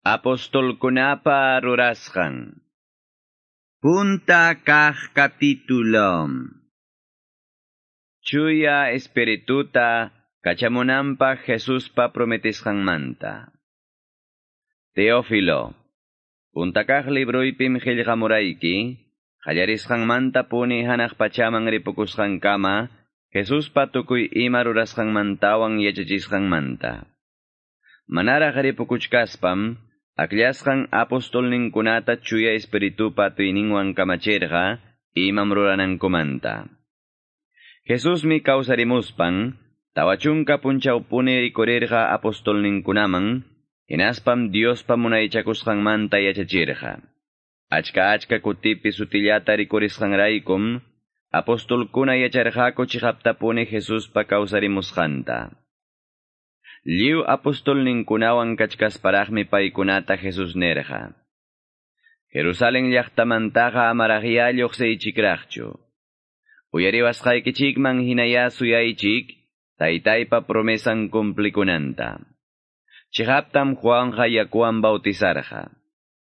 apostolkunapa rurasqan. Punta kaq capítulo. Chuya espirituta kachamunampa Jesuspa prometisqanmanta. Teófilo, punta kaq libroypim qillqamurayki, qallarisqanmanta puni hanaq pachaman ripukusqankama, Jesuspa tukuy ima rurasqanmantawan yachachisqanmanta. Manaraq ripukuchkaspam, Akllashqan apostolninkunata chuya espiritupa tuyninwan kamachirqa imam ruranankumanta. Jesusmi kawsarimuspan, tawachunka punchawpuni rikurirqa apostolninkunaman, hinaspam Diospa munaychakusqanmanta yachachirqa. Achka achka kutipi sutillata rikurisqanraykum, apostolkuna yacharqaku chiqaptapuni Jesuspa kawsarimusqanta. Liu apostol ninkunawan kachkasparaqmi paykunata Jesus nerja. Jerusalén llaqtamantaqa amaraqyalluq seichikraqchu. Uyariwasqaykichikman hinaya suyaychik, taytaypa promesan cumplikunanta. Chihaptam Juanja yakuan bautizarja.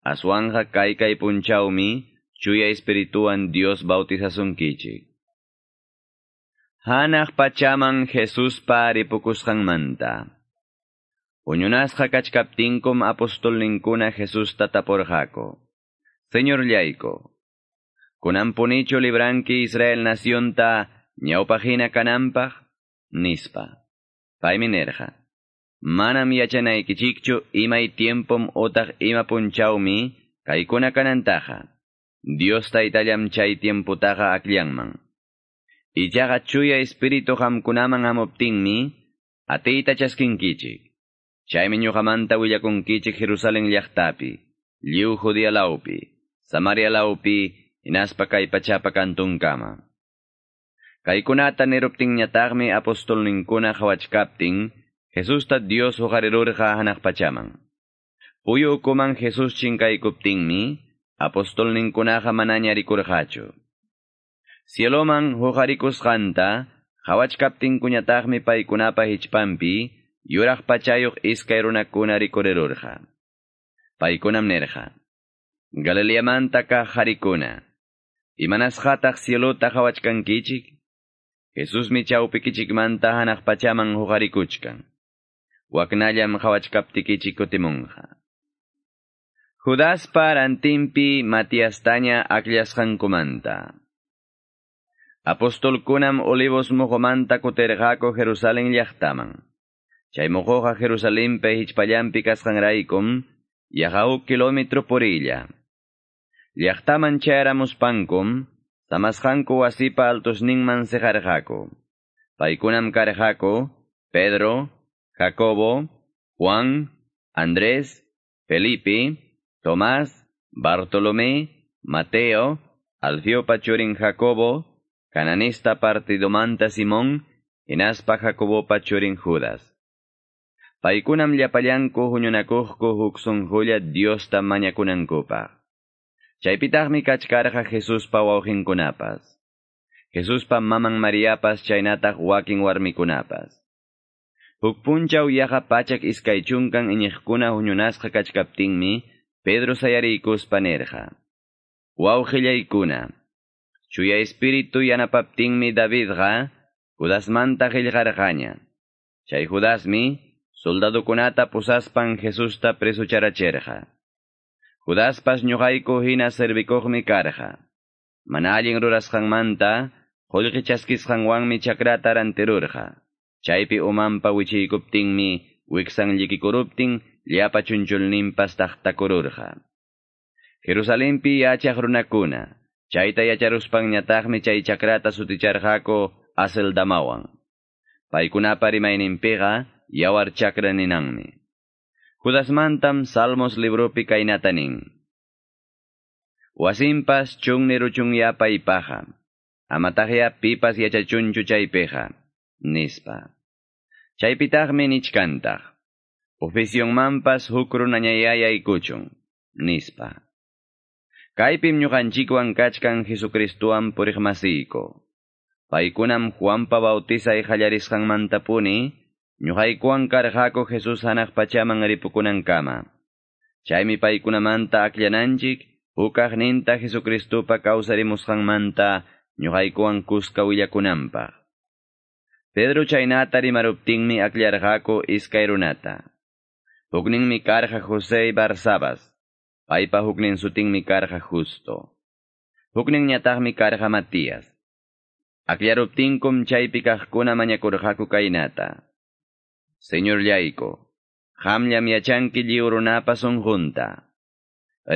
Aswanja kaykay punchawmi, chuya espirituan Dios bautizasunkichik. Hanaq pachaman Jesus pa ripukusqanmanta. Uñunasqa kachkaptinkum apostolninkuna Jesus tataporjako. Señor llaiko, kunampunichu libranki Israel nacionta ñawpajina kanampaj, nispa. Paymi nerja. Manam yachanaykichikchu imay tiempom otaq ima punchawmi kaykuna kanantaja. Dios taytallam chay tiemputaqa akllanman. Ichaqa chuya espiritu hamkunaman amuptinmi, atiyta chaskinkichik. Chaymi ñuqamanta willakunkichik Jerusalén llaqtapi, lliw Judea lawpi, Samaria lawpi, hinaspa kay pachapa kantunkama. Kaykunata niruptinñataqmi apostolninkuna hawachkaptin, Jesusta Dios huqarirurqa hanaq pachaman. Puyukuman Jesus chinkaykuptinmi, apostolninkunaqa manaña rikurqachu. Cieloman huqarikusqanta, hawachkaptinkuñataqmi paykunapa hichpampi, yuraq pachayuq iskay runakuna rikurirurqa. Paykunam nerqa. Galileamanta kaq harikuna. Imanasqataq cielota hawachkankichik? Jesusmi chawpikichikmanta hanaq pachaman huqarikuchkan. Waknallam hawachkaptikichik kutimunqa. Judaspa rantimpi Matiastaña akllashqankumanta. Apostolkunam olivos mojomanta kuterqaku Jerusalén llaqtaman. Chay mojoqa Jerusalempe hichpallampi kasqanraykum, yahaw kilometro por illa. Llaqtaman chayaramuspankum, samasqanku wasipa altosninman sejarqaku. Paykunam karqaku, Pedro, Jacobo, Juan, Andrés, Felipe, Tomás, Bartolomé, Mateo, Alfio pachurin Jacobo, cananista partidomanta Simón, hinaspa Jacobo pachurin Judas. Paykunam llapallanku huñunakuqku huk sunqulla Diosta mañakunankupaq. Chaypitaqmi kachkarqa Jesuspa wawqinkunapas. Jesuspa maman Mariapas chaynataq wakin warmikunapas. Huk punchaw yaqa pachak iskay chunkan iñiqkuna huñunasqa Pedro sayarikuspa nerqa. Wawqillaykuna, chuya espiritu yanapaptinmi Davidqa, Judasmanta qillqarqaña. Chay Judasmi, soldadukunata pusaspan Jesusta presucharacherqa. Judaspas ñuqayku hina servikuqmi karqa. Mana allin rurasqanmanta, qullqi chaskisqanwanmi chakrata rantirurqa. Chaypi umanpa wichiykuptinmi, wiksan llikikuruptin, llapa chunchulninpas taqtakururqa. Jerusalempi yachaq runakuna, chayta yacharuspanñataqmi chay chakrata suticharqaku Aseldamawan. Paykunapa rimayninpiqa, yawar chakra ninanmi. Judasmantam Salmos libropi kaynatanin. Wasimpas chung niruchunyapa ipaja. Amataqya pipas yachachunchu chaypeja. Nispa. Chaypitaqmi nichkantaq. Oficionmanpas hukru nañayayaykuchun. Nispa. Kaypim ñuqanchikwan kachkan Jesucristuwan puriqmasiyko. Paykunam Juanpa bautizay hallarisqanmantapuni, ñuqaykuwan karqaku Jesus hanaq pachaman ripukunankama. Chaymi paykunamanta akllananchik, hukaq ninta Jesucristupa kawsarimusqanmanta ñuqaykuwan kuska willakunanpaq. Pedro chaynata rimaruptinmi aklarqaku iskay runata. Hukninmi karqa José Barsabas, paypa huknin sutinmi karqa Justo. Huknin ñataqmi karqa Matías. Aklaruptinkum chaypi kaqkuna mañakurqaku kaynata. Señor Llaiko, hamllam yachanki lliwrunapa sunqunta.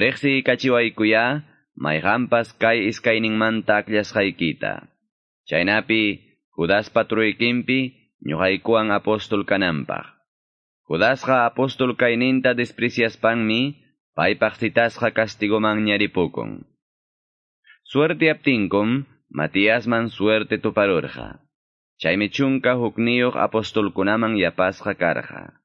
Riqsi kachiwaykuya, mayqanpas kay iskayninmanta akllashqaykita. Chaynapi, Judaspa truykimpi, ñuqaykuwan apostol kananpaq. Judasqa apostol kayninta despreciaspanmi, paypaq citasqa castigoman ñaripukun. Suerte aptinkum, Matíasman suerte tuparurqa. Chaymi chunka hukniyuq apostolkunaman yapasqa karqa.